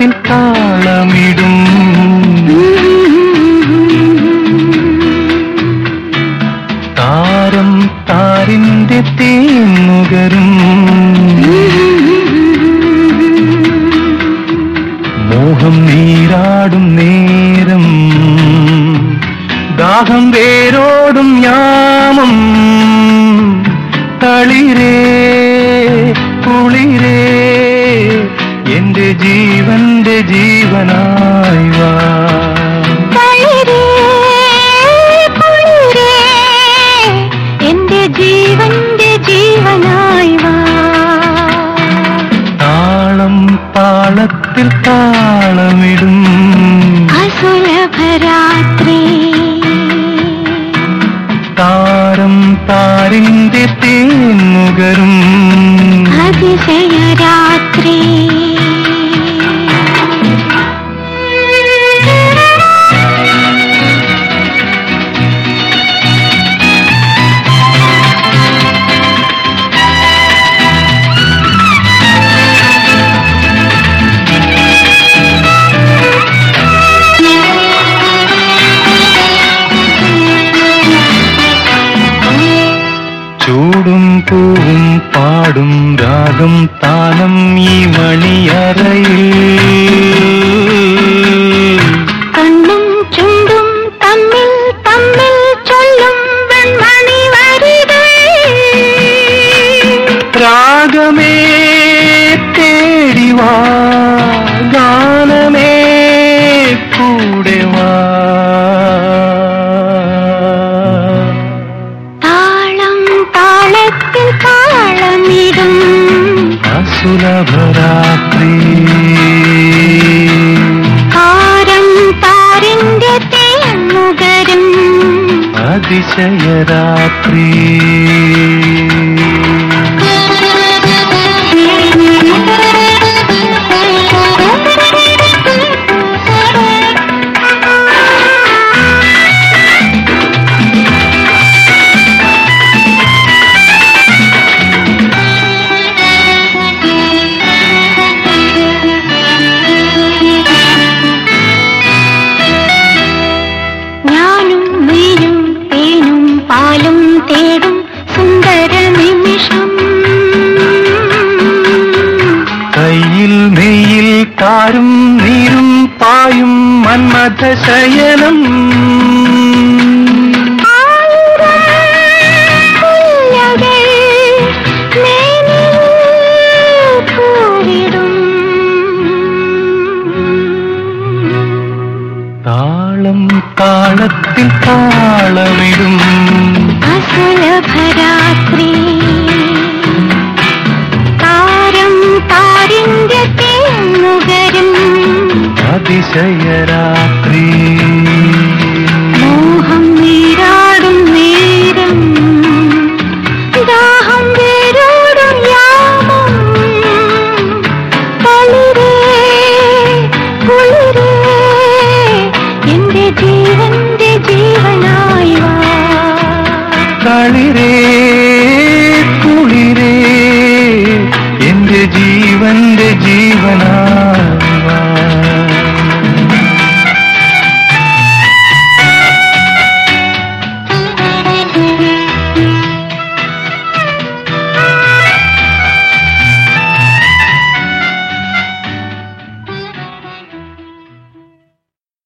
താളം താളത്തിൽ താളമിടും താരം താരിന്റെ തേന്നുകരും മോഹം നീരാടും നേരം. ദാഹം വേരോടും യാമം. തളിരേ കുളിരേ എന്റെ ജീവന്റെ ജീവനായി വാ. എന്റെ ജീവന്റെ ജീവനായി വാ. താളം താളത്തിൽ താളമിടും. അസുലഭരാത്രി. താരം താരിന്റെ തേന്നുകരും അതിശയരാത്രി. பூவும் பாடும் ராகம் தானம் இமணி அறையில். അതിശയരാത്രി ഞാനും നീരും പായും മന്മഥ ശയനം. താളം താളമിടും. അസുലഭരാത്രി. താരം താരിന്റെ തേന്നുകരും അതിശയരാത്രി മോഹം നീരാടും നേരം ദാഹം വേരോടും യാമം. തളിരേ കുളിരേ എന്റെ ജീവന്റെ ജീവനായി തളിരേ കുളിരേ.